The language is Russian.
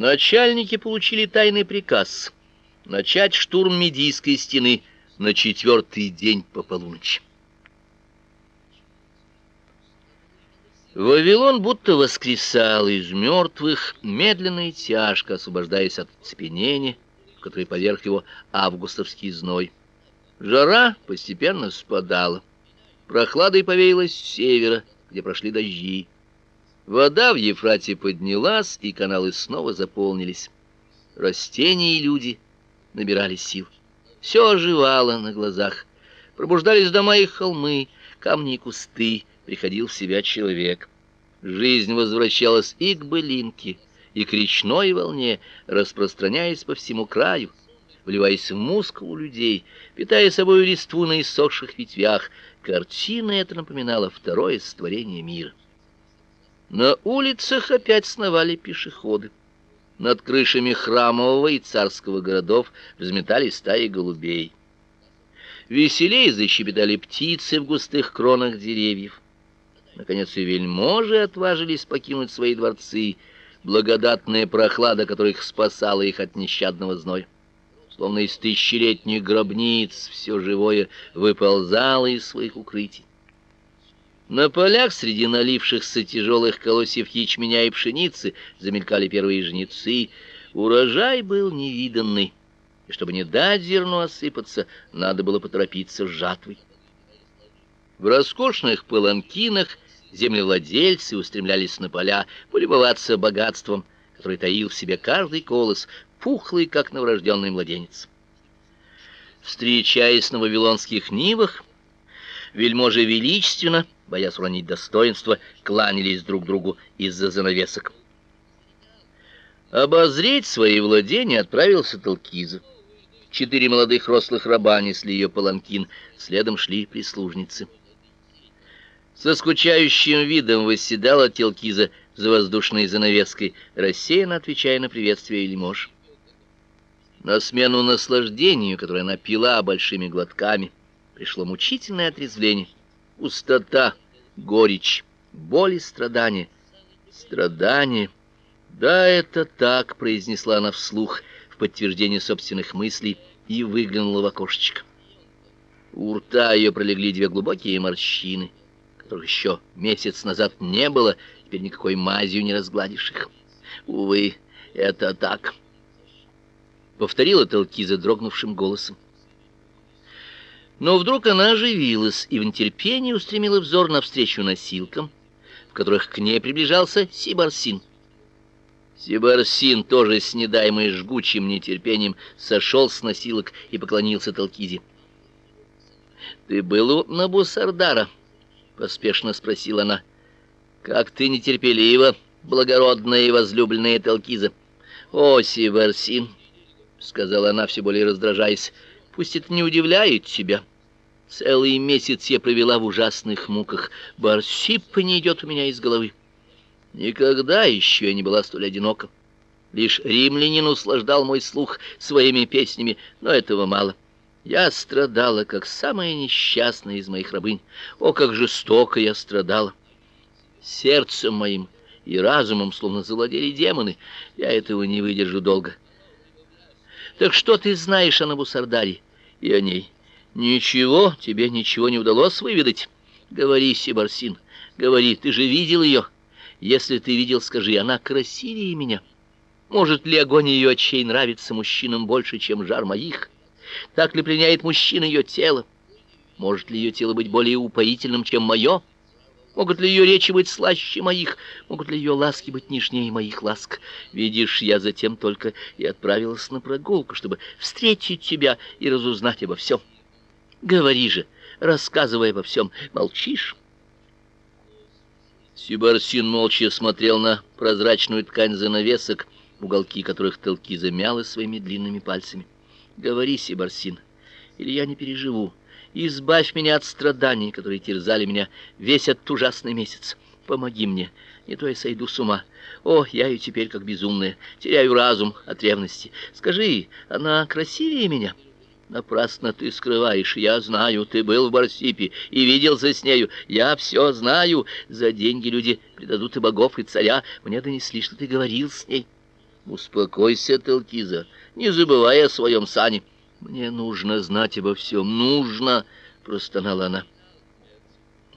Начальники получили тайный приказ начать штурм Медийской стены на четвертый день по полуночи. Вавилон будто воскресал из мертвых, медленно и тяжко освобождаясь от цепенения, в которое поверх его августовский зной. Жара постепенно спадала. Прохладой повеяло с севера, где прошли дожди. Вода в Ефрате поднялась, и каналы снова заполнились. Растения и люди набирали сил. Все оживало на глазах. Пробуждались дома и холмы, камни и кусты. Приходил в себя человек. Жизнь возвращалась и к былинке, и к речной волне, распространяясь по всему краю, вливаясь в мускул людей, питая собой листву на иссохших ветвях. Картина эта напоминала второе створение мира. На улицах опять сновали пешеходы. Над крышами храмового и царского городов взметали стаи голубей. Веселей защебетали птицы в густых кронах деревьев. Наконец и вельможи отважились покинуть свои дворцы, благодатная прохлада которых спасала их от нещадного зноя. Словно из тысячелетних гробниц все живое выползало из своих укрытий. На полях среди налившихся тяжелых колосьев ячменя и пшеницы замелькали первые жнецы. Урожай был невиданный, и чтобы не дать зерну осыпаться, надо было поторопиться с жатвой. В роскошных паланкинах землевладельцы устремлялись на поля полюбоваться богатством, которое таил в себе каждый колос, пухлый, как новорожденный младенец. Встречаясь на вавилонских нивах, вельможи величественно боясь уронить достоинство, кланялись друг другу из-за занавесок. Обозреть свои владения отправился Талкиза. Четыре молодых рослых раба несли ее паланкин, следом шли прислужницы. Со скучающим видом восседала Телкиза за воздушной занавеской, рассеянно отвечая на приветствие Лимож. На смену наслаждению, которое она пила большими глотками, пришло мучительное отрезвление — пустота, горечь, боль и страдания. Страдания. Да, это так, произнесла она вслух в подтверждение собственных мыслей и выглянула в окошечко. У рта ее пролегли две глубокие морщины, которых еще месяц назад не было, теперь никакой мазью не разгладишь их. Увы, это так. Повторила Телкиза дрогнувшим голосом. Но вдруг она оживилась и в нетерпении устремила взор навстречу носилкам, в которых к ней приближался Сибарсин. Сибарсин, тоже с недаемой жгучим нетерпением, сошел с носилок и поклонился Талкизе. «Ты был у Набусардара?» — поспешно спросила она. «Как ты нетерпелива, благородная и возлюбленная Талкиза!» «О, Сибарсин!» — сказала она, все более раздражаясь. «Пусть это не удивляет тебя». Целый месяц я провела в ужасных муках. Барсиппа не идет у меня из головы. Никогда еще я не была столь одинока. Лишь римлянин услаждал мой слух своими песнями, но этого мало. Я страдала, как самая несчастная из моих рабынь. О, как жестоко я страдала! Сердцем моим и разумом словно завладели демоны. Я этого не выдержу долго. Так что ты знаешь о Набусардаре и о ней? Ничего, тебе ничего не удалось выведать. Говори, Сибарсин, говори, ты же видел ее. Если ты видел, скажи, она красивее меня. Может ли огонь ее очей нравиться мужчинам больше, чем жар моих? Так ли пленяет мужчина ее тело? Может ли ее тело быть более упоительным, чем мое? Могут ли ее речи быть слаще моих? Могут ли ее ласки быть нежнее моих ласк? Видишь, я затем только и отправилась на прогулку, чтобы встретить тебя и разузнать обо всем. Говори же, рассказывай обо всем. Молчишь? Сибарсин молча смотрел на прозрачную ткань занавесок, уголки которых Телки замяла своими длинными пальцами. Говори, Сибарсин, или я не переживу. Избавь меня от страданий, которые терзали меня весь этот ужасный месяц. Помоги мне, не то я сойду с ума. О, я и теперь как безумная, теряю разум от ревности. Скажи, она красивее меня?» Напрасно ты скрываешь. Я знаю, ты был в Барсипе и виделся с нею. Я все знаю. За деньги люди предадут и богов, и царя. Мне донесли, что ты говорил с ней. Успокойся, Талкиза, не забывай о своем сане. Мне нужно знать обо всем, нужно, простонала она.